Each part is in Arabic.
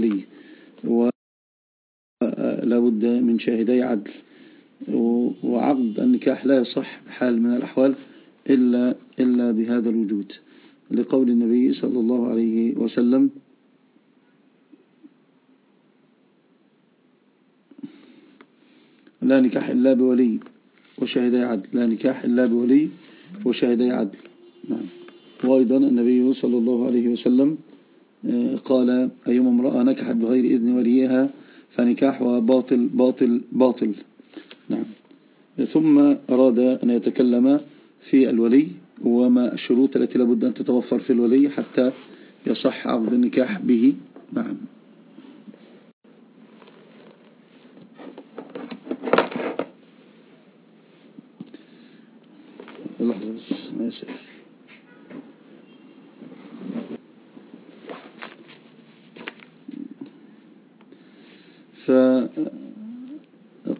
ولي. ولابد من شاهدي عدل. وعقد النكاح لا يصح بحال من الأحوال إلا, إلا بهذا الوجود. لقول النبي صلى الله عليه وسلم لا نكاح إلا بولي وشاهدي عدل. لا نكاح إلا بولي وشاهدي عدل. نعم. وأيضا النبي صلى الله عليه وسلم قال أيما امرأة نكحت بغير إذن وليها فنكاحها باطل باطل باطل. نعم. ثم أراد أن يتكلم في الولي وما الشروط التي لابد أن تتوفر في الولي حتى يصح عقد النكاح به. نعم لحظة بس آسف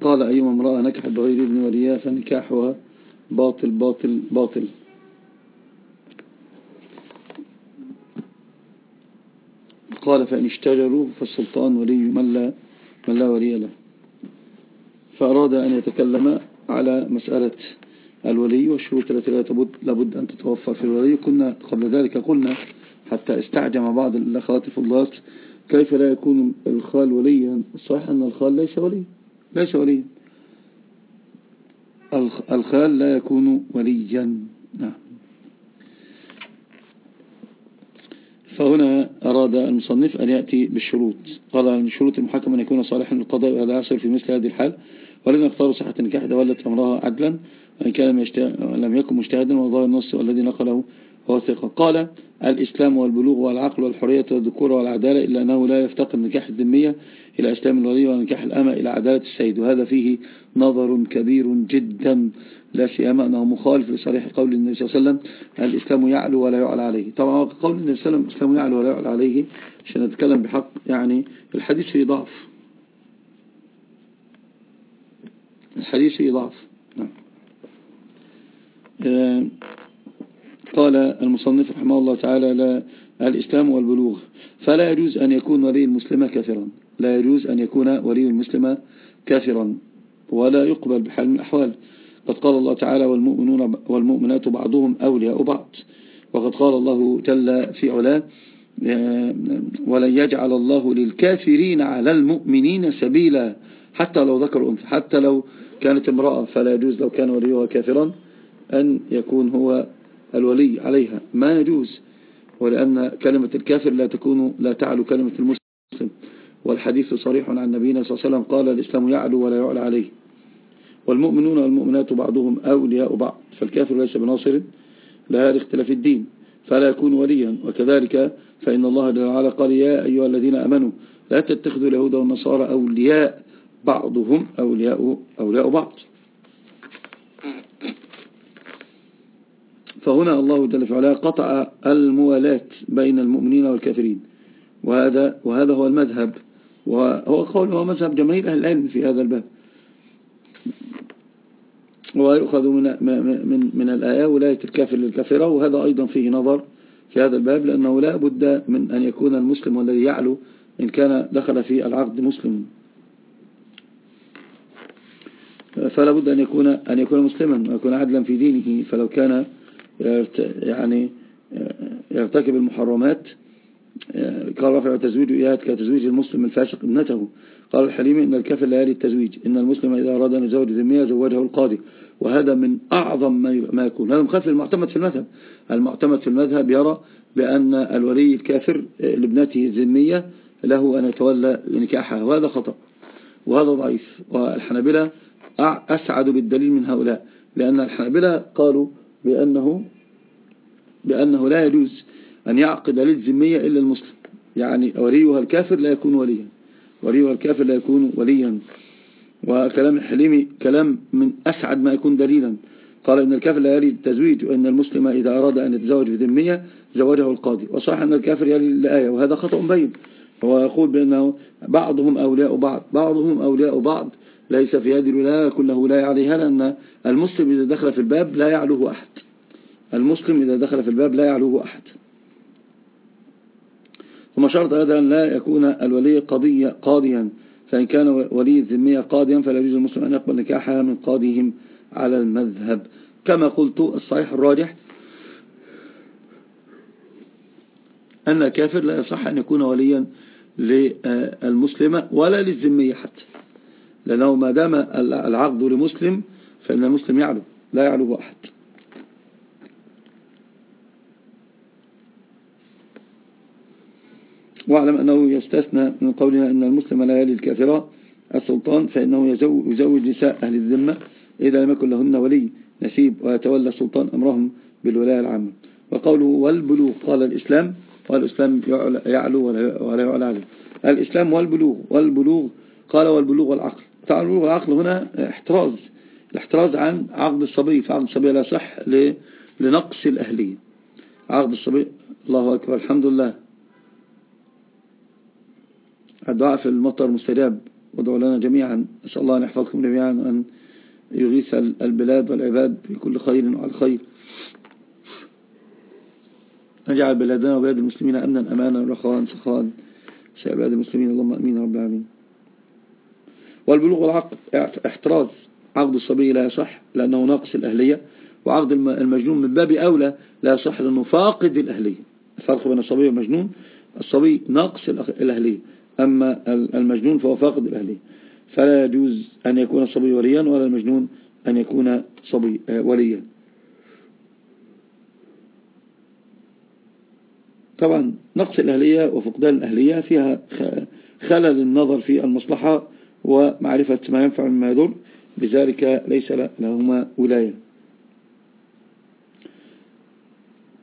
فقال أيما امرأة نكحت بغير ابن وليها فنكاحها باطل باطل باطل. قال فإن اشتجروا فالسلطان ولي من لا, من لا ولي له. فأراد أن يتكلم على مسألة الولي والشروط التي لا تبد لابد أن تتوفر في الولي. كنا قبل ذلك قلنا حتى استعجم بعض الأخوات الفضلات كيف لا يكون الخال وليا؟ صحيح أن الخال ليس وليا ليس وليا. الخال لا يكون وليا. نعم. فهنا أراد المصنف أن يأتي بالشروط. قال من شروط المحكم أن يكون صالحا للقضاء وهذا يحصل في مثل هذه الحال ولن يختار صحة النكاح دولت أمرها عدلا وإن كان لم يكن مجتهدا وظاهر النص والذي نقله ثقة قال الإسلام والبلوغ والعقل والحرية والذكورة والعدالة إلا أنه لا يفتقر نكاح الذمية إلى إسلام الولي ونكاح الأمة إلى عدالة السيد. وهذا فيه نظر كبير جدا. لا سيما أنه مخالف لصريح قول النبي صلى الله عليه وسلم الإسلام يعلو ولا يعلى عليه. طبعا قول النبي صلى الله عليه وسلم الإسلام يعلو ولا يعلى عليه. عشان نتكلم بحق يعني الحديث فيه ضعف. الحديث فيه ضعف. نعم. آه، قال المصنف رحمه الله تعالى لا الإسلام والبلوغ. فلا يجوز أن يكون ولي المسلمة كافرا. لا يجوز أن يكون ولي المسلمة كافرا. ولا يقبل بحال من الأحوال. قد قال الله تعالى والمؤمنون والمؤمنات بعضهم أولياء بعض. وقد قال الله جل في علاه ولن يجعل الله للكافرين على المؤمنين سبيلا. حتى لو ذكر أنثى حتى لو كانت امرأة فلا يجوز لو كان وليها كافرا أن يكون هو الولي عليها. ما يجوز. ولأن كلمة الكافر لا تكون لا تعلو كلمة المسلم. والحديث صريح عن نبينا صلى الله عليه وسلم قال الإسلام يعلو ولا يعلى عليه. والمؤمنون والمؤمنات بعضهم أولياء بعض. فالكافر ليس بناصر لهذا اختلاف الدين. فلا يكون وليا. وكذلك فإن الله جل وعلا قال يا أيها الذين أمنوا لا تتخذوا اليهود والنصارى أولياء بعضهم أولياء, أولياء بعض. فهنا الله جل وعلا قطع الموالاة بين المؤمنين والكافرين. وهذا وهذا هو المذهب. وهو قول هو مذهب جماهير أهل العلم في هذا الباب. ويؤخذ من من من الآية ولاية الكافر للكافرة. وهذا أيضا فيه نظر في هذا الباب لأنه لا بد من أن يكون المسلم والذي يعلو إن كان دخل في العقد مسلم. فلا بد أن يكون أن يكون مسلما ويكون عدلا في دينه. فلو كان يعني يرتكب المحرمات قال رفع تزويج إياه كتزويج المسلم الفاسق ابنته. قال الحليمي إن الكافر لا يلي التزويج إن المسلم إذا أراد أن يزوج ذمية زوجه القاضي. وهذا من أعظم ما يكون. هذا مخالف المعتمد في المذهب. المعتمد في المذهب يرى بأن الولي الكافر لابنته الذمية له أن يتولى نكاحها وهذا خطأ. وهذا ضعيف. والحنابلة أسعد بالدليل من هؤلاء لأن الحنابلة قالوا بأنه بأنه لا يجوز أن يعقد للذمية إلا المسلم. يعني وليها الكافر لا يكون وليا. وليها الكافر لا يكون وليا. وكلام الحليمي كلام من أسعد ما يكون دليلا. قال إن الكافر لا يلي التزويج وإن المسلم إذا أراد أن يتزوج بذمية زوجه القاضي. وصح أن الكافر يلي الآية وهذا خطأ بين. هو يقول بأنه بعضهم أولياء بعض. بعضهم أولياء بعض. ليس في هذه الولاية كله ولاية عليها لأن المسلم إذا دخل في الباب لا يعلوه أحد؟ المسلم إذا دخل في الباب لا يعلوه أحد. ثم شرط هذا أن لا يكون الولي قضية قاضيا. فإن كان ولي الذمية قاضيا فلا يجوز المسلم أن يقبل نكاحها من قاضيهم على المذهب. كما قلت الصحيح الراجح أن الكافر لا يصح أن يكون وليا للمسلمة ولا للذمية حتى. لأنه ما دام العقد لمسلم فإن المسلم يعلو لا يعلو أحد. واعلم أنه يستثنى من قولنا أن المسلم لا يلي الكافرة السلطان فإنه يزوج نساء أهل الذمة إذا لم يكن لهن ولي نسيب ويتولى السلطان أمرهم بالولاية العامة. وقوله والبلوغ قال الإسلام والإسلام يعلو ولا يعلى عليه. الإسلام والبلوغ والبلوغ قال والبلوغ والعقل. البلوغ والعقل هنا احتراز الاحتراز عن عقد الصبي فعقد الصبي لا صح لنقص الأهلية. عقد الصبي الله أكبر الحمد لله. الدعاء في المطر مستجاب وادعوا لنا جميعا أسأل الله أن يحفظكم جميعا وأن يغيث البلاد والعباد بكل خير وعلى خير. نجعل بلادنا وبلاد المسلمين أمنا أمانا رخاء سخاء سائر بلاد المسلمين اللهم أمين رب العالمين. والبلوغ والعقد احتراز عقد الصبي لا يصح لأنه ناقص الأهلية وعقد المجنون من باب أولى لا يصح لأنه فاقد الأهلية. الفرق بين الصبي والمجنون الصبي ناقص الأهلية أما المجنون فهو فاقد الأهلية. فلا يجوز أن يكون الصبي وليا ولا المجنون أن يكون صبي آه، وليا. طبعا نقص الأهلية وفقدان الأهلية فيها خلل النظر في المصلحة ومعرفة ما ينفع مما يضر بذلك ليس لهما ولاية.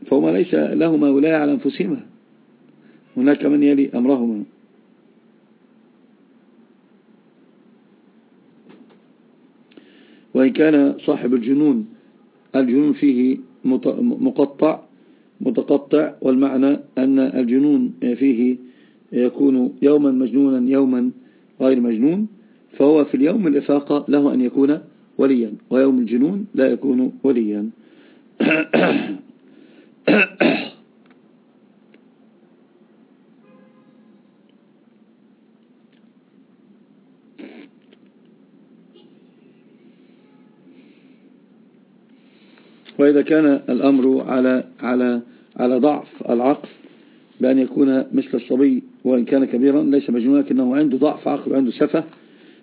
فهما ليس لهما ولاية على أنفسهما. هناك من يلي أمرهما. وإن كان صاحب الجنون الجنون فيه مقطع متقطع والمعنى أن الجنون فيه يكون يوما مجنونا يوما غير مجنون. فهو في اليوم الإفاقة له أن يكون وليا ويوم الجنون لا يكون وليا. وإذا كان الأمر على على على ضعف العقل بأن يكون مثل الصبي وإن كان كبيرا ليس مجنونا لكنه عنده ضعف عقل وعنده سفة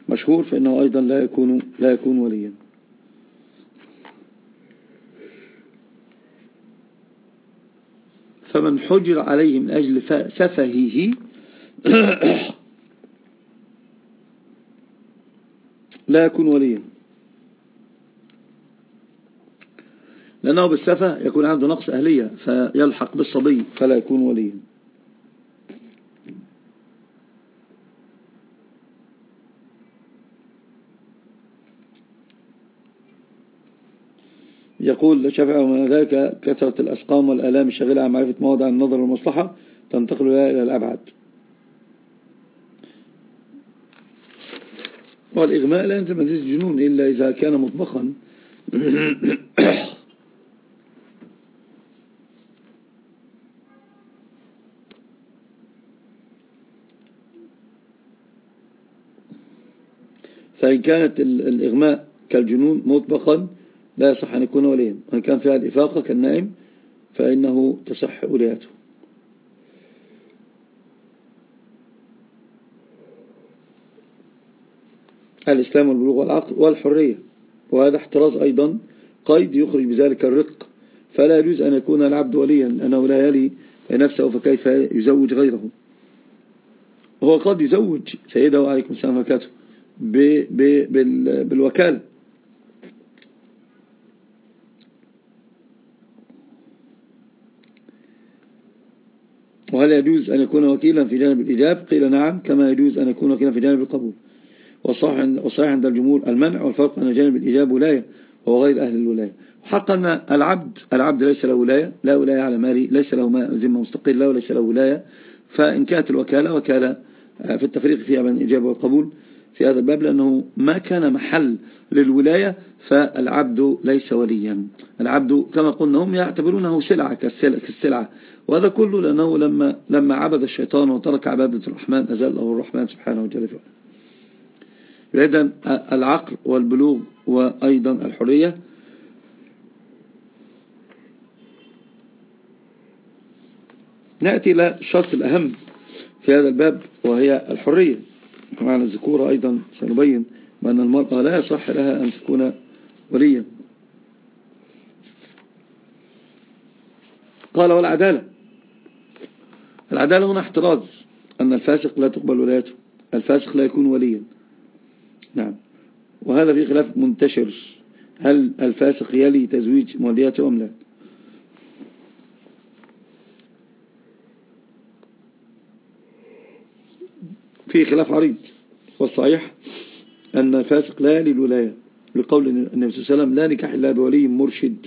مشهور فإنه أيضا لا يكون لا يكون وليا. فمن حجر عليه من أجل سفهه لا يكون وليا. لأنه بالسفة يكون عنده نقص أهلية فيلحق بالصبي فلا يكون وليا. يقول شفع ومن ذلك كثرة الأسقام والآلام الشغلة عن معرفة مواضع النظر والمصلحة تنتقل إلى الأبعد. والإغماء لا ينزل مجلس الجنون إلا إذا كان مطبخا. فإن كانت الإغماء كالجنون مطبقا لا يصح أن يكون وليا. وإن كان فيها الإفاقة كالنائم فإنه تصح ولايته الإسلام والبلوغ والعقل والحرية وهذا احتراز أيضا قيد يخرج بذلك الرق. فلا يجوز أن يكون العبد وليا أنه لا يلي نفسه فكيف يزوج غيره. وهو قد يزوج سيده عليكم السلام وكاته بالوكالة. وهل يجوز أن يكون وكيلا في جانب الإجاب قيل نعم كما يجوز أن يكون وكيلا في جانب القبول. والصحيح عند الجمهور المنع والفرق أن جانب الإجاب ولاية وهو غير أهل الولاية. حقا العبد العبد ليس له ولاية لا ولاية على مالي ليس له ذمة مستقلة وليس له ولاية. فإن كانت الوكالة وكالة في التفريق فيها بين الإجابة والقبول في هذا الباب لأنه ما كان محل للولاية فالعبد ليس وليا. العبد كما قلنا هم يعتبرونه سلعة كالسلعة. وهذا كله لأنه لما, لما عبد الشيطان وترك عبادة الرحمن أزله الرحمن سبحانه وتعالى. إذن العقل والبلوغ وأيضا الحرية. نأتي إلى الشرط الأهم في هذا الباب وهي الحرية. معنى الذكورة أيضا سنبين بأن المرأة لا يصح لها أن تكون وليا. قال والعدالة. العدالة هنا احتراز. أن الفاسق لا تقبل ولايته. الفاسق لا يكون وليا. نعم. وهذا في خلاف منتشر. هل الفاسق يلي تزويج مولياته أم لا؟ في خلاف عريض. والصحيح أن الفاسق لا للولاية لقول النبي صلى الله عليه وسلم لا نكاح إلا بولي مرشد.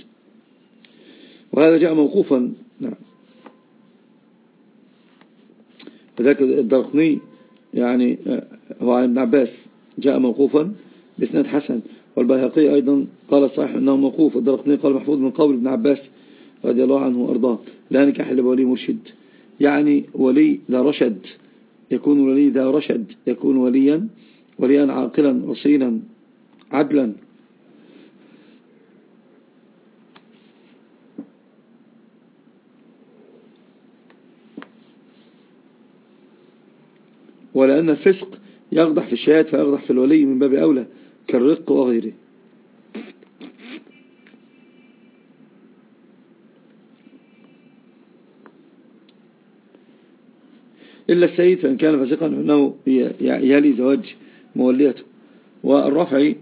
وهذا جاء موقوفا. نعم. وذلك الدرقني يعني آه، هو عن ابن عباس جاء موقوفا بسناد حسن. والبيهقي أيضا قال صحيح أنه موقوف. الدرقني قال محفوظ من قول ابن عباس رضي الله عنه وأرضاه لا نكاح إلا بولي مرشد. يعني ولي ذا رشد يكون ولي ذا رشد يكون وليا وليا عاقلا رصينا عدلا. ولأن الفسق يقضح في الشهاد فيقضح في الولي من باب أولى كالرق وغيره. إلا السيد فإن كان فاسقا فإنه يلي زواج موليته. والرفعي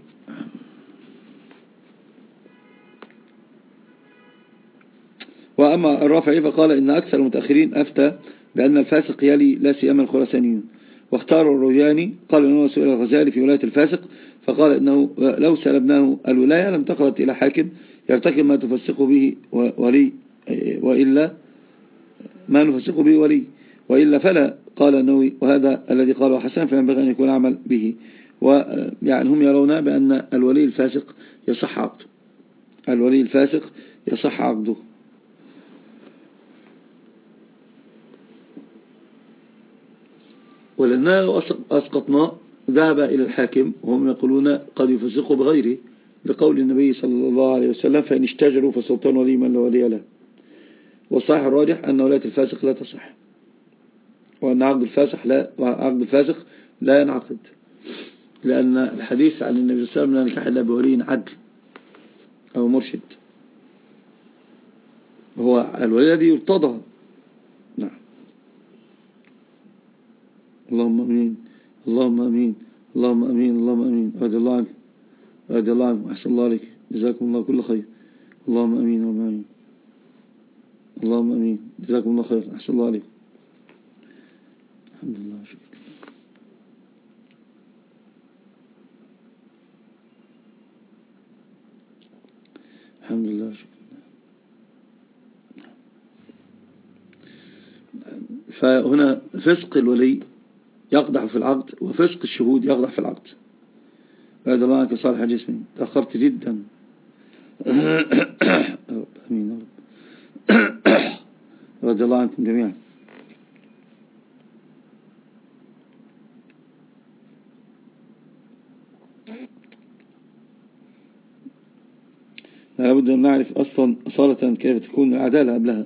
وأما الرافعي فقال إن أكثر المتأخرين أفتى بأن الفاسق يلي لا سيما الخرسانيون واختار الروياني قال إنه سئل الغزالي في ولاية الفاسق فقال إنه لو سلبناه الولاية لم تقرت إلى حاكم يرتكب ما تفسق به ولي وإلا ما نفسق به ولي وإلا فلا قال النووي وهذا الذي قاله حسن فينبغي أن يكون عمل به. ويعني هم يرون بأن الولي الفاسق يصح عقده. الولي الفاسق يصح عقده. ولأننا لو أسقطنا ذهب إلى الحاكم وهم يقولون قد يفسقوا بغيره لقول النبي صلى الله عليه وسلم فإن اشتجروا فسلطان ولي من لا ولي له. والصحيح الراجح أن ولاية الفاسق لا تصح. وأن عقد الفاسق لا عقد الفاسق لا ينعقد. لأن الحديث عن النبي صلى الله عليه وسلم لا نكاح إلا بولي عدل أو مرشد. هو الولي الذي يرتضى اللهم أمين. اللهم أمين. اللهم أمين. اللهم أمين. رضي الله عنك رضي الله أحسن الله عليك جزاكم الله كل خير. اللهم أمين. اللهم أمين. اللهم أمين. جزاكم الله خير. أحسن الله عليك الحمد لله. شكرا. الحمد لله. شكرا. فهنا فسق الولي يقدح في العقد وفسق الشهود يقدح في العقد. بعد عنك صالح جسمي تأخرت جدا. أمين رضي الله عنكم جميعا. لابد أن نعرف أصلا أصالة كيف تكون العدالة قبلها.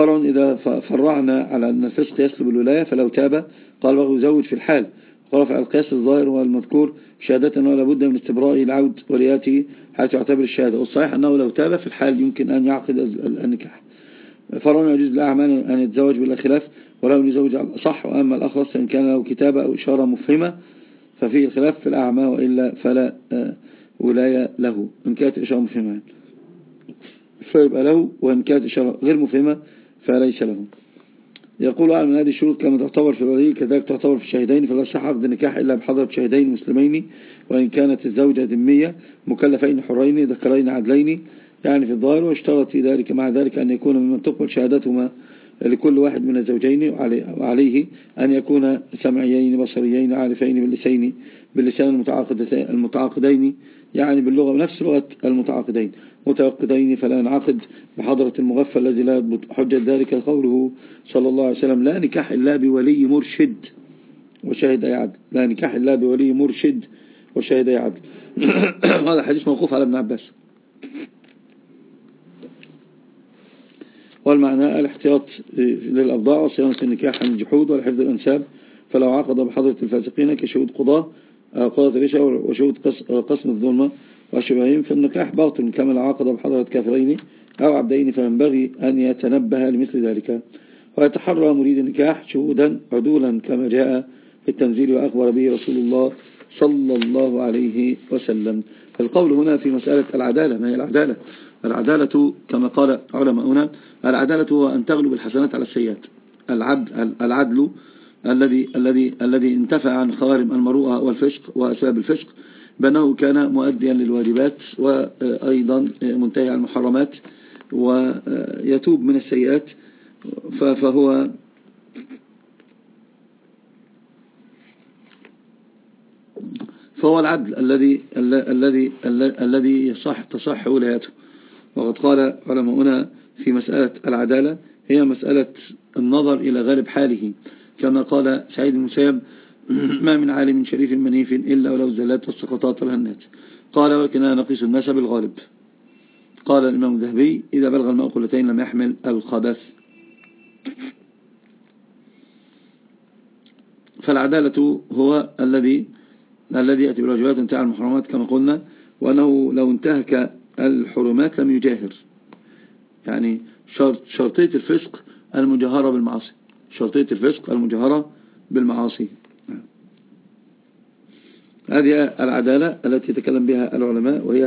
فرع إذا فرعنا على أن الفسق يسلب الولاية فلو تاب قال بغي يزوج في الحال. ورفع القياس الظاهر والمذكور شهادة أنه لابد من استبراء العود ولياته حيث يعتبر الشهادة. والصحيح أنه لو تاب في الحال يمكن أن يعقد النكاح. فرع يجوز لأعمال أن يتزوج بلا خلاف ولو يزوج صح وأما الأخرس إن كان له كتابة أو إشارة مفهمة ففيه الخلاف في الأعمى وإلا فلا آه، ولاية له. إن كانت إشارة مفهمة. فيبقى له وإن كانت إشارة غير مفهمة فليس له يقول أعلم هذه الشروط كما تعتبر في الولي كذلك تعتبر في الشهدين فلا صح عقد النكاح إلا بحضرة شهدين مسلمين وإن كانت الزوجة ذمية مكلفين حرين ذكرين عدلين يعني في الظاهر واشترط في ذلك مع ذلك أن يكون ممن تقبل شهادتهما لكل واحد من الزوجين وعليه أن يكون سمعيين بصريين عارفين باللسين باللسان المتعاقدين يعني باللغة بنفس لغة المتعاقدين. متعاقدين فلا ينعقد بحضرة المغفى الذي لا حجة ذلك قوله صلى الله عليه وسلم لا نكاح إلا بولي مرشد. وشاهد أي عدل لا نكاح إلا بولي مرشد. وشاهد أي عدل هذا حديث موقوف على ابن عباس. والمعنى الاحتياط للأبضاع وصيانة النكاح عن الجحود والحفظ الأنساب فلو عقد بحضرة الفاسقين كشهود قضاء قضاة الرشا وشهود قسم الظلمة وشبههم فالنكاح باطل كما لو عقد بحضرة كافرين أو عبدين فينبغي أن يتنبه لمثل ذلك. ويتحرى مريد النكاح شهودا عدولا كما جاء في التنزيل وأخبر به رسول الله صلى الله عليه وسلم. القول هنا في مسألة العدالة ما هي العدالة؟ العدالة كما قال علماؤنا العدالة هو أن تغلب الحسنات على السيئات. العدل, العدل الذي الذي الذي انتفع عن خوارم المروءة والفشق وأسباب الفشق بأنه كان مؤديا للواجبات وأيضا منتهي عن المحرمات ويتوب من السيئات فهو فهو العدل الذي الذي الذي يصح تصح ولايته وقد قال علماؤنا في مسألة العدالة هي مسألة النظر إلى غالب حاله كما قال سعيد المسيب ما من عالم شريف منيف إلا ولو زلات والسقطات والهنات قال ولكننا نقيس الناس بالغالب. قال الإمام الذهبي إذا بلغ الماء قلتين لم يحمل الخبث. فالعدالة هو الذي الذي يأتي بالواجبات وانتهى المحرمات كما قلنا وأنه لو انتهك الحرمات لم يجاهر. يعني شرط شرطية الفسق المجاهرة بالمعاصي. شرطية الفسق المجاهرة بالمعاصي. هذه العدالة التي يتكلم بها العلماء وهي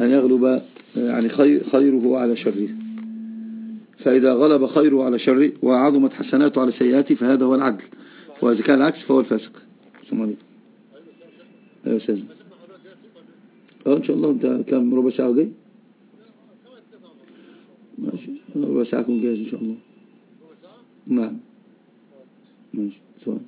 أن يغلب يعني خيره على شره. فإذا غلب خيره على شره وعظمت حسناته على سيئاته فهذا هو العدل. وإذا كان العكس فهو الفاسق. عليكم. أيوة سيدنا أه إن شاء الله. أنت كم؟ ربع ساعة وجاي ماشي. ربع ساعة كون جاهز إن شاء الله. نعم. ماشي. سؤال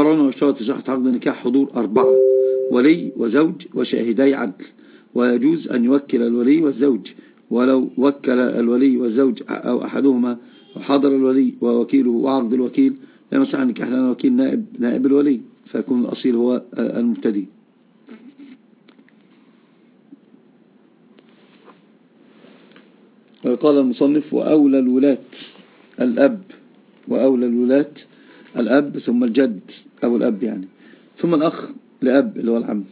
فرعون واشترط صحة عقد النكاح حضور أربعة ولي وزوج وشاهدي عدل. ويجوز أن يوكل الولي والزوج ولو وكل الولي والزوج أو أحدهما وحضر الولي ووكيله وعرض الوكيل لا يمسح النكاح لأن الوكيل نائب, نائب الولي فيكون الأصيل هو المبتدي قال المصنف وأولى الولاة الأب وأولى الولاة الأب ثم الجد أو الأب يعني ثم الأخ لأب اللي هو العم.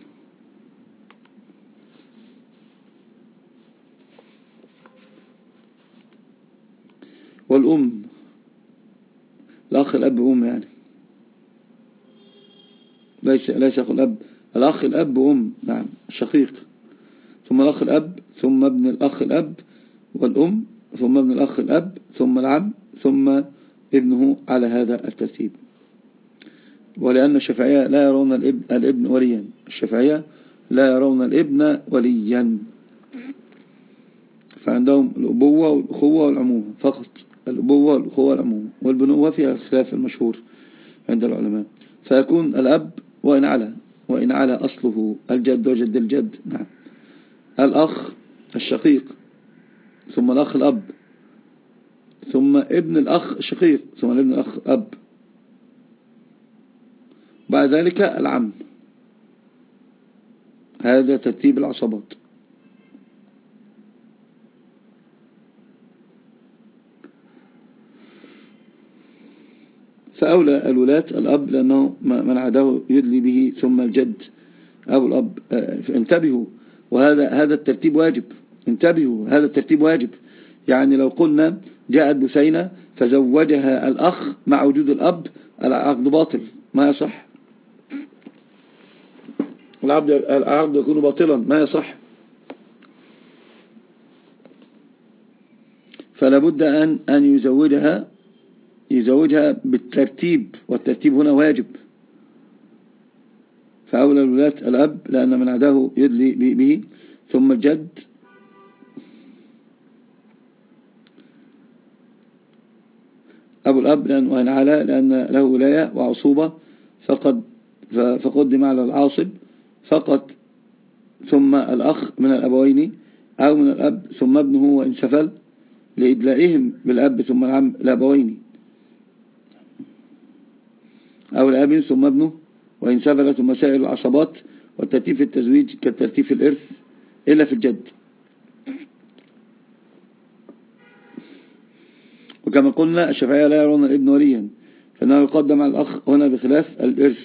والأم الأخ الأب وأم يعني. ليس ليس أخو الأب الأخ الأب وأم نعم الشقيق. ثم الأخ الأب ثم ابن الأخ الأب والأم ثم ابن الأخ الأب ثم العم ثم ابنه على هذا الترتيب. ولأن الشافعية لا يرون الابن, الإبن وليا. الشافعية لا يرون الإبن وليا. فعندهم الأبوة والأخوة والعمومة فقط الأبوة والأخوة والعمومة والبنوة فيها الخلاف المشهور عند العلماء. فيكون الأب وإن على وإن على أصله. الجد وجد الجد. نعم. الأخ الشقيق ثم الأخ الأب. ثم ابن الأخ الشقيق ثم ابن الأخ أب. بعد ذلك العم. هذا ترتيب العصبات فأولى الولاة الأب لأنه من عداه يدلي به ثم الجد أو الأب. آه، انتبهوا وهذا هذا الترتيب واجب. انتبهوا هذا الترتيب واجب. يعني لو قلنا جاءت بثينة فزوجها الأخ مع وجود الأب العقد باطل. ما يصح؟ العقد العقد يكون باطلا. ما يصح؟ فلا بد أن أن يزوجها يزوجها بالترتيب والترتيب هنا واجب. فأولى الولاة الأب لأن من عداه يدلي به. ثم الجد الأب لأنه وإن على لأن له ولاية وعصوبة فقد فقدم على العاصب فقط ثم الأخ من الأبوين أو من الأب ثم ابنه وإن سفل لإدلائهم بالأب ثم العم الأبوين. أو الأب ثم ابنه وإن سفلت مسائل العصبات والترتيب في التزويج كالترتيب في الإرث إلا في الجد. وكما قلنا الشفعية لا يرون الإبن وليا فإنه يقدم على الأخ هنا بخلاف الإرث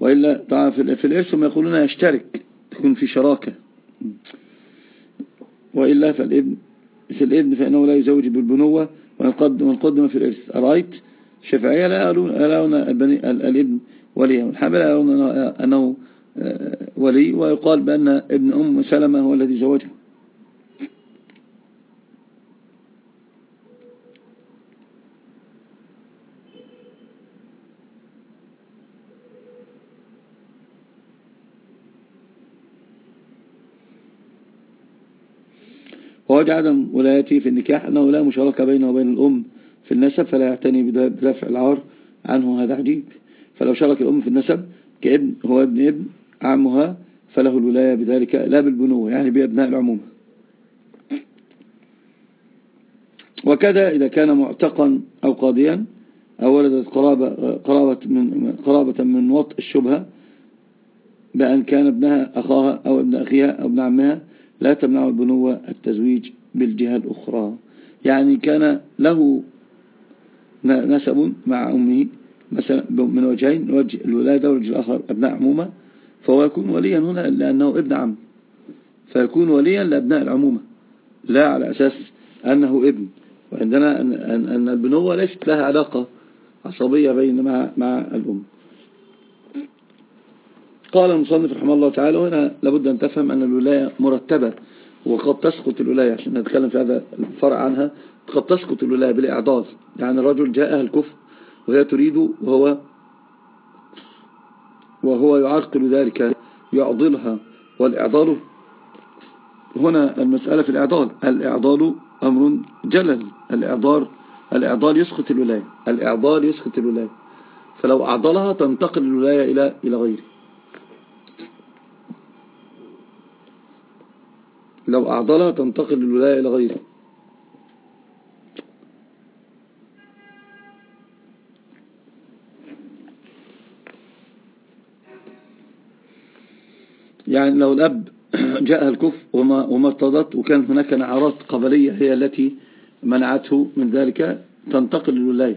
وإلا طبعا في الإرث هم يقولون يشترك تكون في شراكة. وإلا فالإبن في الإبن فإنه لا يزوج بالبنوة ونقدم في الإرث. أرأيت؟ الشفعية لا يرون الإبن وليا. والحنبلة لا يرون أنه آه، ولي ويقال بأن ابن أم سلمة هو الذي زوجها. ووجه عدم ولايته في النكاح أنه لا مشاركة بينه وبين الأم في النسب فلا يعتني بدفع العار عنه هذا عجيب فلو شارك الأم في النسب كابن هو ابن ابن عمها فله الولاية بذلك لا بالبنوة يعني بأبناء العمومة. وكذا إذا كان معتقا أو قاضيا أو ولدت قرابة, قرابة, من, قرابة من وطء الشبهة بأن كان ابنها أخاها أو ابن أخيها أو ابن عمها لا تمنع البنوة التزويج بالجهة الأخرى. يعني كان له نسب مع أمه مثلا من وجهين وجه الولادة والوجه الآخر أبناء عمومة. فهو يكون وليا هنا لأنه ابن عم. فيكون وليا لأبناء العمومة لا على أساس أنه ابن. وعندنا أن, أن البنوة ليست لها علاقة عصبية بين مع, مع الأم. قال المصنف رحمه الله تعالى وهنا لابد أن تفهم أن الولاية مرتبة وقد تسقط الولاية عشان نتكلم في هذا الفرع عنها قد تسقط الولاية بالإعضاز يعني الرجل جاء الكفر وهي تريد وهو وهو يعرقل ذلك يعضلها. والإعضال هنا المسألة في الإعضال. الإعضال أمر جلل. الإعضال الإعضال يسقط الولاية. الإعضال يسقط الولاية. فلو أعضلها تنتقل الولاية إلى إلى غيره. لو أعضلها تنتقل الولاية إلى غيره يعني لو الأب جاءها الكفر وما, وما ارتضت وكان هناك نعرات قبلية هي التي منعته من ذلك تنتقل الولاية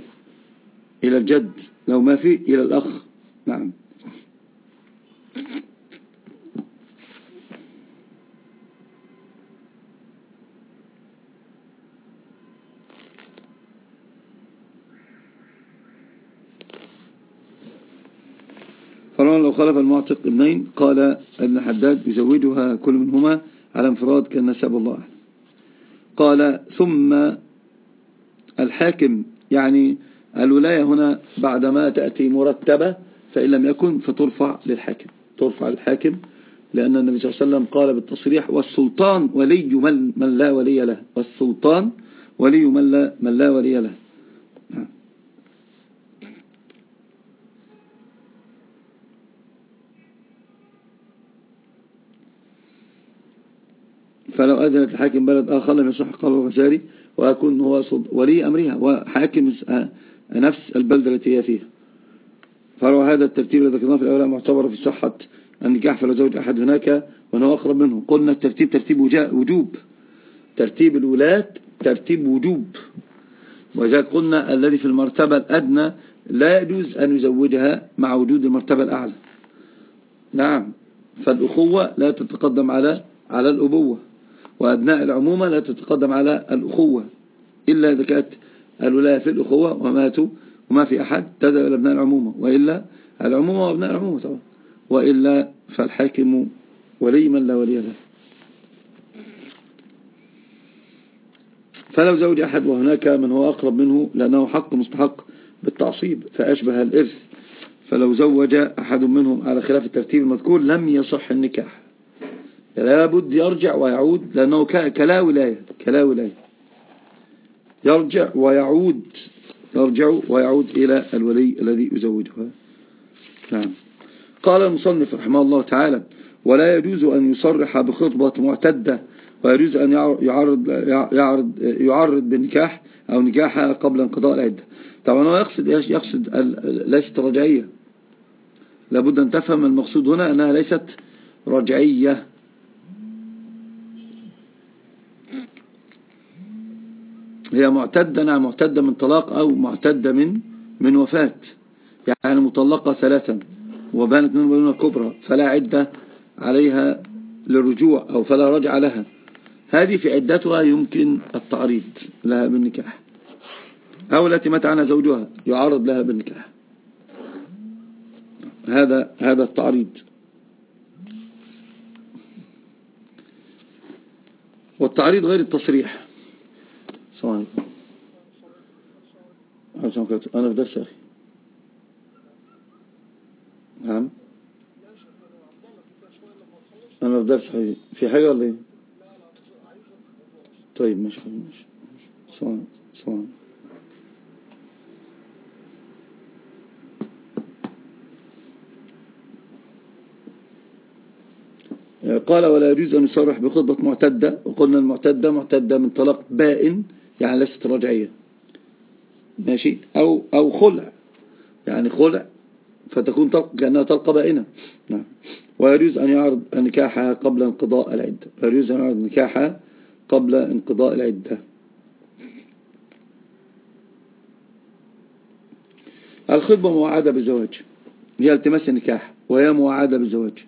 إلى الجد لو ما في إلى الأخ. نعم. فلو خلف المعتق ابنين قال ابن حداد يزوجها كل منهما على انفراد كأن نسب الله. قال ثم الحاكم يعني الولاية هنا بعدما تأتي مرتبة فإن لم يكن فترفع للحاكم. ترفع للحاكم لأن النبي صلى الله عليه وسلم قال بالتصريح والسلطان ولي من, من لا ولي له. والسلطان ولي من لا, من لا ولي له. فلو أذنت الحاكم بلد آخر لم يصح قال الغزالي وأكون هو ولي أمرها وحاكم نفس البلدة التي هي فيها. فروى هذا الترتيب الذي ذكرناه في الأولى معتبر في صحة النكاح فلو زوج أحد هناك وأنه أقرب منه. قلنا الترتيب ترتيب وجوب. ترتيب الولاة ترتيب وجوب. وذلك قلنا الذي في المرتبة الأدنى لا يجوز أن يزوجها مع وجود المرتبة الأعلى. نعم. فالأخوة لا تتقدم على على الأبوة. وأبناء العمومة لا تتقدم على الأخوة إلا إذا كانت الولاية في الأخوة وماتوا وما في أحد تذهب إلى أبناء العمومة وإلا العمومة وأبناء العمومة طبعا وإلا فالحاكم ولي من لا ولي له. فلو زوج أحد وهناك من هو أقرب منه لأنه حق مستحق بالتعصيب فأشبه الإرث. فلو زوج أحد منهم على خلاف الترتيب المذكور لم يصح النكاح. لابد يرجع ويعود لأنه كلا ولاية كلا ولاية. يرجع ويعود يرجع ويعود إلى الولي الذي يزوجها. نعم. قال المصنف رحمه الله تعالى ولا يجوز أن يصرح بخطبة معتدة ويجوز أن يعرض, يعرض, يعرض بالنكاح أو نكاحها قبل انقضاء العدة. طبعا هو يقصد يقصد ليست رجعية. لابد أن تفهم المقصود هنا أنها ليست رجعية. هي معتدة نعم معتدة من طلاق أو معتدة من من وفاة. يعني مطلقة ثلاثا وبانت من بينها كبرى فلا عدة عليها للرجوع أو فلا رجع لها. هذه في عدتها يمكن التعريض لها بالنكاح. أو التي مات عنها زوجها يعرض لها بالنكاح. هذا هذا التعريض. والتعريض غير التصريح. السلام عليكم أنا في درس أخي. نعم. أنا في درس حبيبي في حاجة ولا إيه؟ طيب ماشي ماشي سلام سلام قال ولا يجوز أن يصرح بخطبة معتدة. وقلنا المعتدة معتدة من طلاق بائن يعني ليست رجعية. ماشي؟ أو, أو خلع. يعني خلع فتكون طلق كأنها طلقة بائنة. نعم. ويجوز أن يعرض نكاحها قبل انقضاء العدة. ويجوز أن يعرض نكاحها قبل انقضاء العدة. الخطبة موعدة بالزواج هي التماس النكاح وهي موعدة بالزواج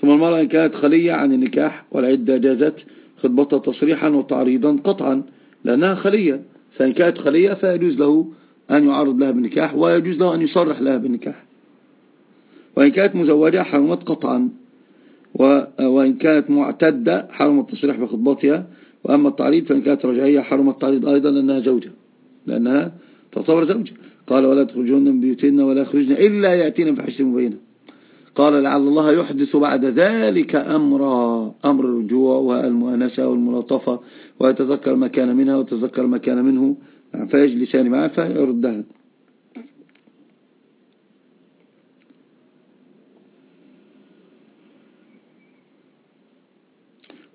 ثم المرأة إن كانت خلية عن النكاح والعدة جازت خطبتها تصريحا وتعريضا قطعا لأنها خلية. فإن كانت خلية فيجوز له أن يعرض لها بالنكاح ويجوز له أن يصرح لها بالنكاح. وإن كانت مزوجة حرمت قطعا. وإن كانت معتدة حرم التصريح بخطبتها. وأما التعريض فإن كانت رجعية حرم التعريض أيضا لأنها زوجة لأنها تعتبر زوجة. قال ولا تخرجون من بيوتهن ولا يخرجن إلا يأتين بحشر مبينة. قال لعل الله يحدث بعد ذلك أمرا أمر الرجوع والمؤانسة والملاطفة ويتذكر ما كان منها ويتذكر ما كان منه. فيجلسان معه فيردها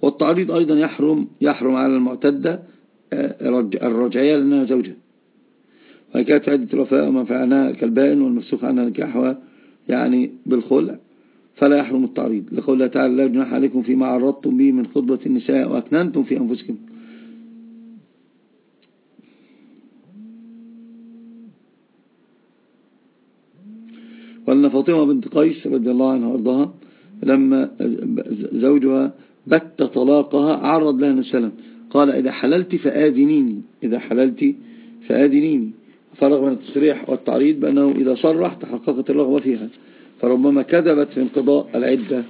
والتعريض أيضا يحرم يحرم على المعتدة آه، الرجعية لأنها زوجة. وكانت عدة الوفاء وما فعلناها كالبائن والمفسوخ عنها نكاحها يعني بالخلع فلا يحرم التعريض. لقول الله تعالى لا جناح عليكم فيما عرضتم به من خطبة النساء وأكننتم في أنفسكم. وأن فاطمة بنت قيس رضي الله عنها وأرضاها لما زوجها بت طلاقها عرض لها السلام. قال إذا حللت فآذنيني إذا حللت فآذنيني. فرغ من التصريح والتعريض بأنه إذا صرح تحققت الرغبة فيها. فربما كذبت في انقضاء العدة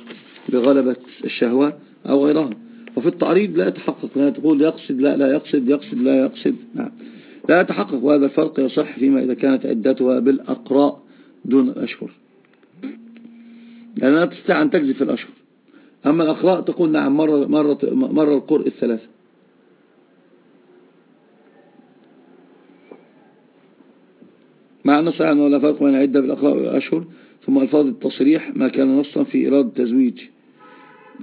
بغلبة الشهوة أو غيرها. وفي التعريض لا يتحقق لا تقول يقصد لا لا يقصد يقصد لا يقصد. نعم. لا يتحقق وهذا الفرق يصح فيما إذا كانت عدتها بالأقراء دون الأشهر. لأنها تستطيع أن تجزي في الأشهر. أما الأقراء تقول نعم مرة, مرة, مرة القرء الثلاثة. مع نص عنه ولا فرق بين العدة بالأقراء والأشهر ثم ألفاظ التصريح ما كان نصا في إرادة التزويج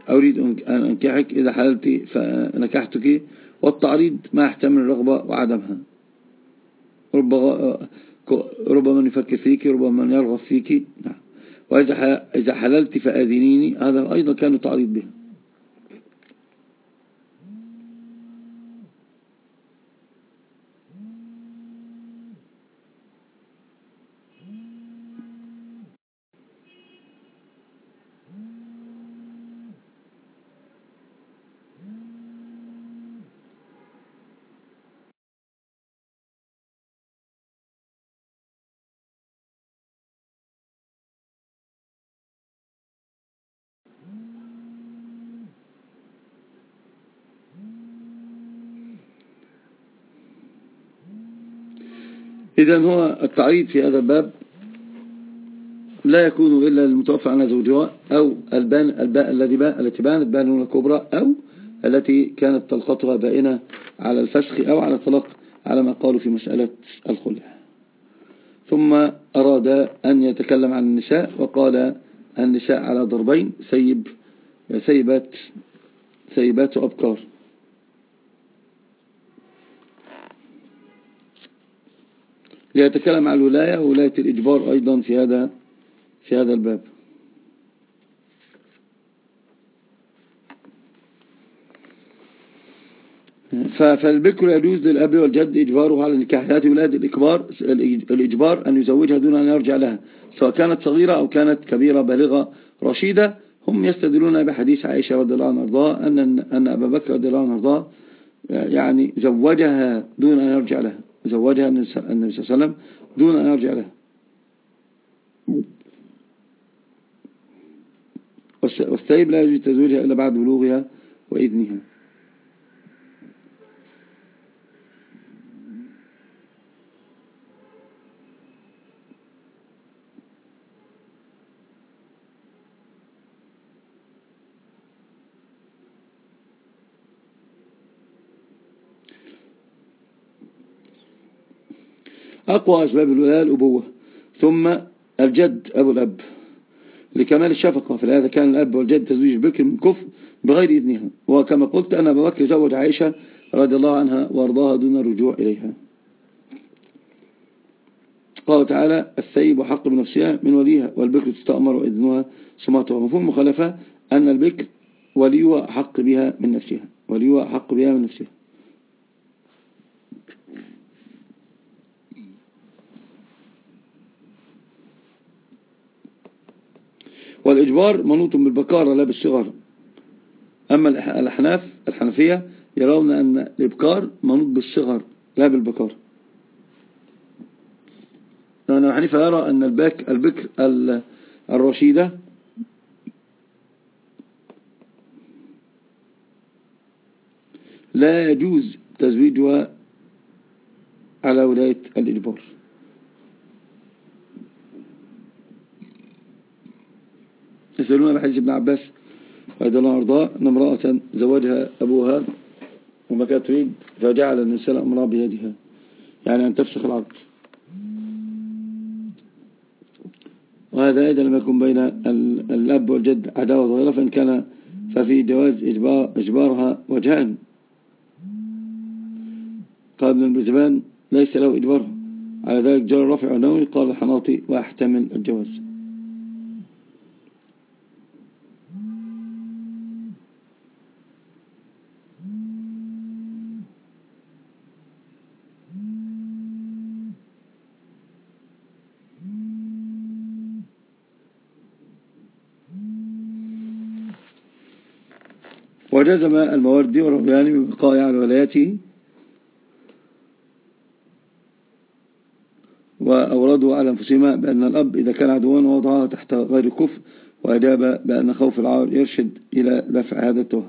أريد أن أنكحك إذا حللت فنكحتك والتعريض ما يحتمل الرغبة وعدمها. ربما من يفكر فيك ربما من يرغب فيك. نعم. وإذا حللت فأذنيني هذا أيضا كان تعريض بها. إذا هو التعريض في هذا الباب لا يكون إلا المتوفى عنها زوجها أو البان الباء الذي بان التي بانت بانون الكبرى أو التي كانت طلقتها بائنة على الفسخ أو على طلاق على ما قالوا في مسألة الخلع. ثم أراد أن يتكلم عن النساء وقال النساء على ضربين سيب سيبات سيبات وأبكار ليتكلم عن الولاية وولاية الإجبار أيضا في هذا في هذا الباب. فالبكر يجوز للأب والجد إجباره على نكاح هذه ولاد الإكبار الإجبار أن يزوجها دون أن يرجع لها سواء كانت صغيرة أو كانت كبيرة بالغة رشيدة. هم يستدلون بحديث عائشة رضي الله عنها أن, أن أبا بكر رضي الله عنه أرضاه يعني زوجها دون أن يرجع لها. زوجها النبي صلى الله عليه وسلم دون أن يرجع لها والسيب لا يجوز تزويجها إلا بعد بلوغها وإذنها. أقوى أسباب الولاية الأبوة. ثم الجد أبو الأب. لكمال الشفقة. فلهذا كان الأب والجد تزويج من كفر بغير إذنها. وكما قلت أنا أبو بكر زوج عائشة رضي الله عنها وأرضاها دون الرجوع إليها. قال تعالى الثيب حق بنفسها من وليها والبكر تستأمر إذنها. سماتها مفهوم المخالفة أن البكر وليها حق بها من نفسها. وليها حق بها من نفسها. والإجبار منوط بالبكارة لا بالصغر أما الأحناف الحنفية يرون أن الإبكار منوط بالصغر لا بالبكار لأن الحنيفة يرى أن البك البكر الرشيدة لا يجوز تزويجها على ولاية الإجبار. يسألون بحديث ابن عباس رضي الله عنه أن امرأة زوجها أبوها وما كانت تريد فجعل النساء أمرها بيدها يعني أن تفسخ العقد وهذا أيضا لم يكن بين الأب والجد عداوة ظاهرة فإن كان ففي جواز إجبار إجبارها وجهان قال ابن البزبان ليس له إجبارها على ذلك جرى رفع ونوي قال الحناطي وأحتمل الجواز. وجزم المواردي والربياني ببقاء على ولايته. وأوردوا على أنفسهما بأن الأب إذا كان عدوا وضعها تحت غير الكفر وأجاب بأن خوف العار يرشد إلى دفع هذا التهم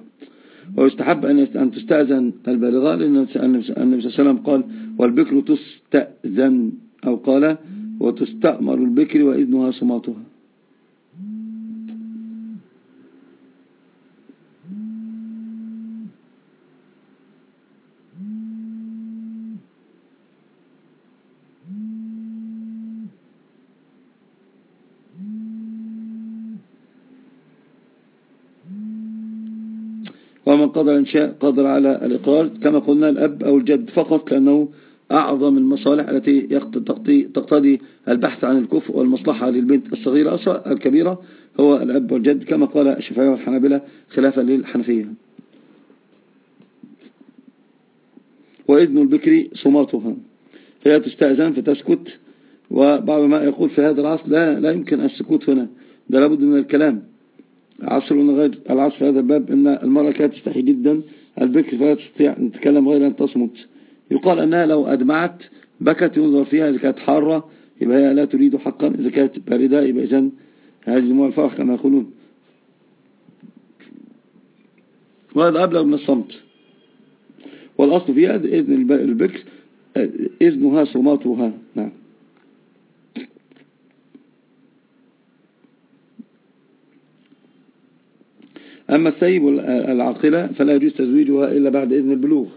ويستحب أن تستأذن البالغة لأن النبي صلى الله عليه وسلم قال والبكر تستأذن. أو قال وتستأمر البكر وإذنها صماتها. ومن قدر الإنشاء قدر على الإقرار. كما قلنا الأب أو الجد فقط لأنه أعظم المصالح التي تقتضي البحث عن الكفء والمصلحة للبنت الصغيرة الكبيرة هو الأب والجد كما قال الشافعية والحنابلة خلافا للحنفية. وإذن البكر صماتها. هي تستأذن فتسكت وبعض ما يقول في هذا العصر لا, لا يمكن السكوت هنا. ده لابد من الكلام. عصر غير العصر في هذا الباب أن المرأة كانت تستحي جدا البكر فلا تستطيع أن تتكلم غير أن تصمت. يقال أنها لو أدمعت بكت ينظر فيها إذا كانت حارة يبقى هي لا تريد حقا إذا كانت باردة يبقى إذن هذه دموع الفرح كما يقولون. وهذا أبلغ من الصمت. والأصل فيها إذن البكر إذنها صماتها نعم. أما الثيب العاقلة فلا يجوز تزويجها إلا بعد إذن البلوغ.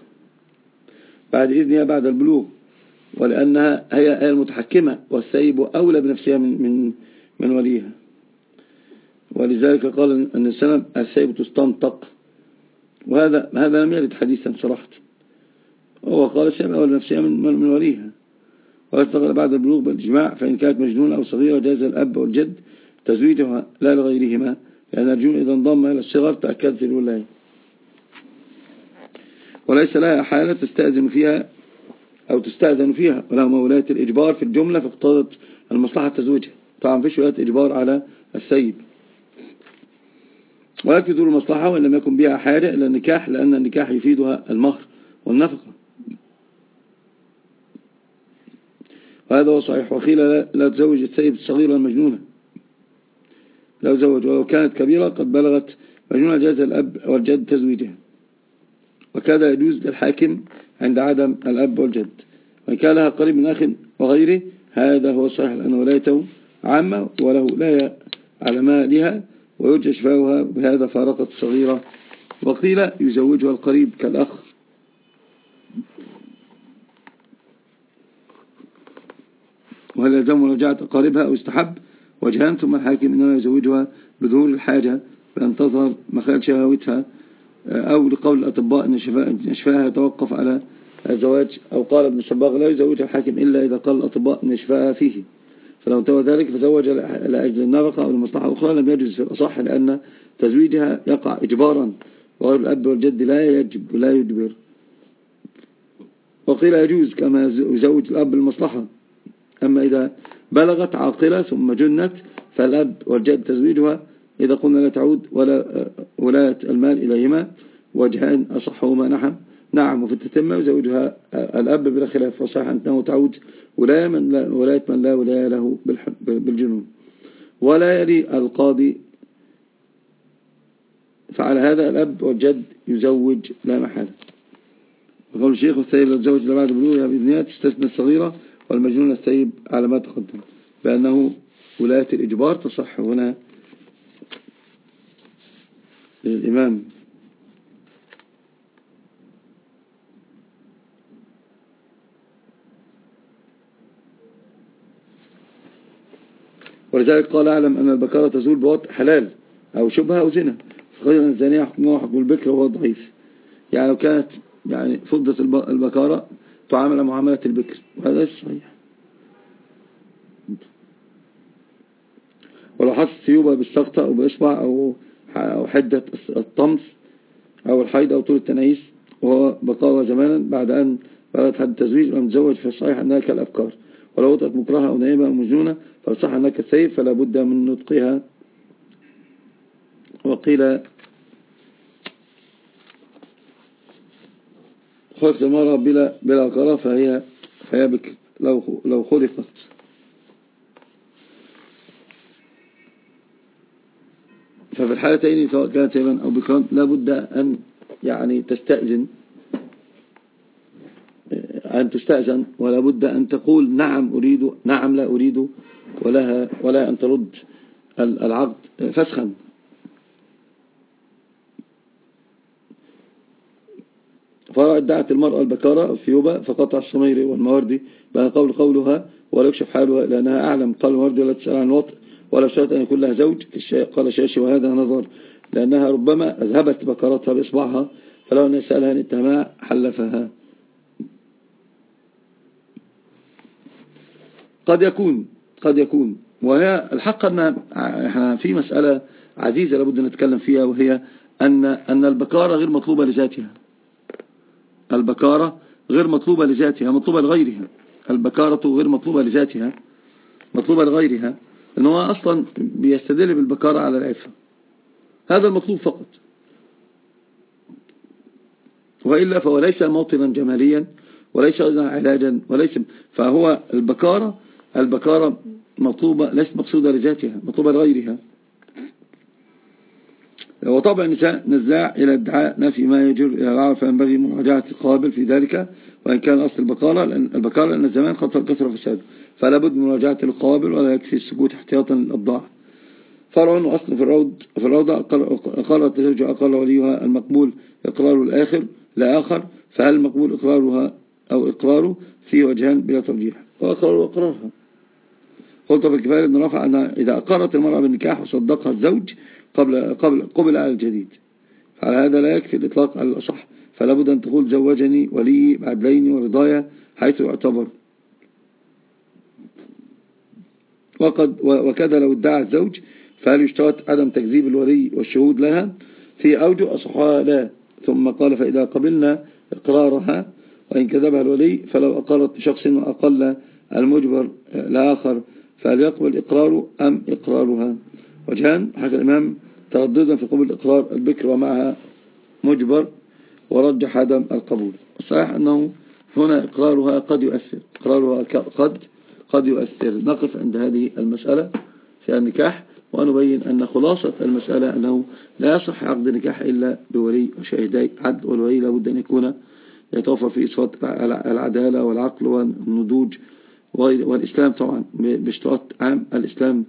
بعد إذنها بعد البلوغ. ولأنها هي المتحكمة والثيب أولى بنفسها من, من, من وليها. ولذلك قال عليه السلام الثيب تستنطق. وهذا هذا لم يرد حديثا صراحة هو قال الثيب أولى بنفسها من, من وليها. واشتغل بعد البلوغ بالإجماع فإن كانت مجنونة أو صغيرة جاز الأب والجد تزويجها لا لغيرهما. لأن الجنون إذا انضم إلى الصغر تأكدت الولاية. وليس لها حالة تستأذن فيها أو تستأذن فيها ولهم ولاية الإجبار في الجملة فاقتضت المصلحة تزويجها. طبعا فيش ولاية إجبار على السيب ويكفي دور المصلحة وإن لم يكن بها حاجة إلى النكاح لأن النكاح يفيدها المهر والنفقة. وهذا هو صحيح. وقيل لا تزوج السيب الصغيرة المجنونة لو زوج ولو كانت كبيرة قد بلغت مجنونة جاز الأب والجد تزويجها. وكذا يجوز للحاكم عند عدم الأب والجد. وإن كان لها قريب من أخ وغيره هذا هو الصحيح لأن ولايته عامة وله لا على مالها ويرجى شفاؤها بهذا فارقت صغيرة. وقيل يزوجها القريب كالأخ. وهل يلزم رجعة قاربها أو استحب وجهان ثم الحاكم إنما يزوجها بظهور الحاجة بأن تظهر مخارج شهوتها أو لقول الأطباء أن شفاها يتوقف على الزواج أو قال ابن الصباغ لا يزوجها الحاكم إلا إذا قال الأطباء أن شفاها فيه. فلو انتوى ذلك فزوج لأجل النفقة أو المصلحة أخرى لم يجوز. في الأصح لأن تزويجها يقع إجبارا وغير الأب والجد لا يجب ولا يجبر. وقيل يجوز كما يزوج الأب المصلحة. أما إذا بلغت عاقلة ثم جنت فالأب والجد تزويجها. إذا قلنا لا تعود ولا ولاية المال إليهما وجهان أصحهما نعم نعم وفي التتمة يزوجها الأب بلا خلاف. وصح أنه تعود. ولاية من لا, ولاية من لا ولاية له بالجنون. ولا يلي القاضي. فعلى هذا الأب والجد يزوج لا محالة. وقال الشيخ والسيد لو تزوج لبعد بلوغها بإذنها تستثنى الصغيرة والمجنون السيب على ما تقدم. بأنه ولاية الإجبار تصح هنا للإمام. ولذلك قال أعلم أن البكارة تزول بوضع حلال أو شبهة أو زنا. فقال أن الزانية حكمها حكم البكر وهو ضعيف. يعني لو كانت يعني فضة البكارة تعامل معاملة البكر. وهذا صحيح. ولو حصل سيوبة بالسقطة أو بإصبع أو أو حدة الطمس أو الحيض أو طول التنعيس وهو بقاوة زمانا بعد أن بلغت حد التزويج ومتزوج في الصحيح أنها كالأفكار. ولو وطأت مكرهة أو نائمة أو مجنونة فالصح أنها كالسيف فلا بد من نطقها. وقيل المرأة بلا, بلا قرار فهي, فهي بك لو, لو خلقت. ففي الحالتين سواء كانت سيبا أو بكرا لابد أن يعني تستأذن. أن تستأذن ولا بد أن تقول نعم أريد نعم لا أريد ولها ولا أن ترد العقد فسخا. فادعت المرأة البكارة الثيوبة فقطع الصميري والمواردي بقى قول قولها ولا يكشف حالها لأنها أعلم. قال المواردي ولا تسأل عن الوطء ولا شرط أن يكون لها زوج. قال شاشي وهذا نظر لأنها ربما أذهبت بكرتها بإصبعها فلو أن يسألها أن حلفها. قد يكون قد يكون. وهي الحق أن إحنا في مسألة عزيزة لابد أن نتكلم فيها وهي أن أن البكارة غير مطلوبة لذاتها. البكارة غير مطلوبة لذاتها مطلوبة لغيرها. البكارة غير مطلوبة لذاتها مطلوبة لغيرها ان هو أصلا بيستدل بالبكارة على العفة. هذا المطلوب فقط. وإلا فهو ليس موطنا جماليا وليس علاجا وليس فهو البكارة البكارة مطلوبة ليست مقصودة لذاتها مطلوبة لغيرها. وطبع نزاع إلى ادعاء نفي ما يجر إلى العرب فينبغي مراجعة القابل في ذلك وإن كان أصل البقالة لأن البقالة لأن الزمان قد كثر فساده فلا بد من مراجعة القوابل ولا يكفي السكوت احتياطا للأبضاع. فرع أصل في الروض في الروضة أقر التزوج أقر وليها المقبول إقرار الآخر لا آخر فهل المقبول إقرارها أو إقراره في وجهان بلا ترجيح وأقرار وأقرارها. قلت في الكفاية ابن رفع أن إذا أقرت المرأة بالنكاح وصدقها الزوج قبل قبل قبل على الجديد. فعلى هذا لا يكفي الإطلاق على الأصح. فلا بد أن تقول زوجني ولي بعدلين ورضايا حيث يعتبر. وقد وكذا لو ادعى الزوج فهل يشترط عدم تكذيب الولي والشهود لها؟ في أوجه أصحها لا. ثم قال فإذا قبلنا إقرارها وإن كذبها الولي فلو أقرت شخص وأقل المجبر لآخر فهل يقبل إقراره أم إقرارها؟ وجهان حكى الإمام ترددا في قبول إقرار البكر ومعها مجبر ورجح عدم القبول. الصحيح أنه هنا إقرارها قد يؤثر إقرارها قد قد يؤثر. نقف عند هذه المسألة في النكاح ونبين أن خلاصة المسألة أنه لا يصح عقد النكاح إلا بولي وشهدي عدل والولي لابد أن يكون يتوفر فيه صفات العدالة والعقل والنضوج والإسلام طبعا باشتراط عام. الإسلام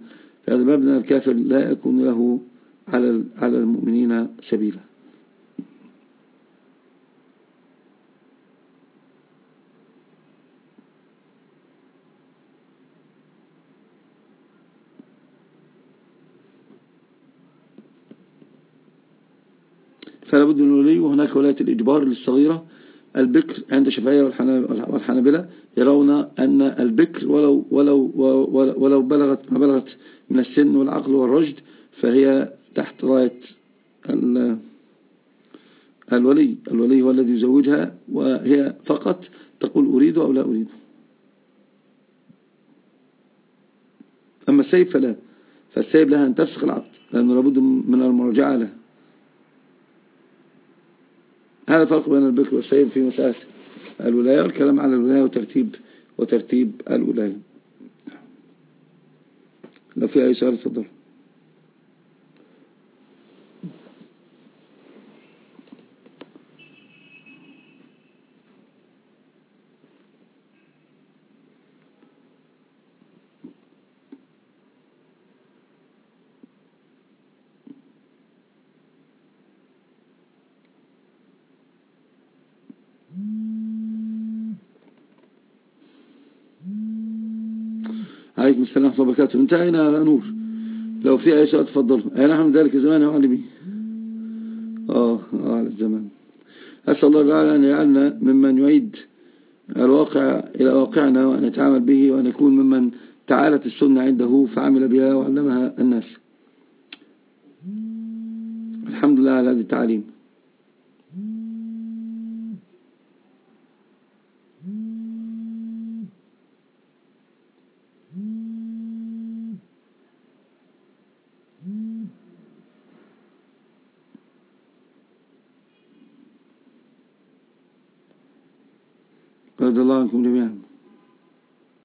في هذا الكافر لا يكون له على على المؤمنين سبيلا. فلا بد من الولي وهناك ولاية الإجبار للصغيرة البكر عند الشافعية والحنابلة يرون أن البكر ولو, ولو, ولو, بلغت ما بلغت من السن والعقل والرشد فهي تحت راية الولي. الولي هو الذي يزوجها وهي فقط تقول أريد أو لا أريد. أما السيب فلا. فالسيب لها أن تفسخ العقد لأنه لابد من المراجعة له هذا فرق بين البكر والسيب في مسألة الولاية والكلام على الولاية وترتيب وترتيب الولاية. لو في أي سؤال تفضل عليكم السلام ورحمة الله وبركاته. انتهينا نور. لو في أي سؤال تفضلوا أي نحن من ذلك الزمان يا معلمي. آه آه على الزمان. أسأل الله تعالى أن يجعلنا ممن يعيد الواقع إلى واقعنا وأن يتعامل به وأن يكون ممن تعالت السنة عنده فعمل بها وعلمها الناس. الحمد لله على هذه التعليم.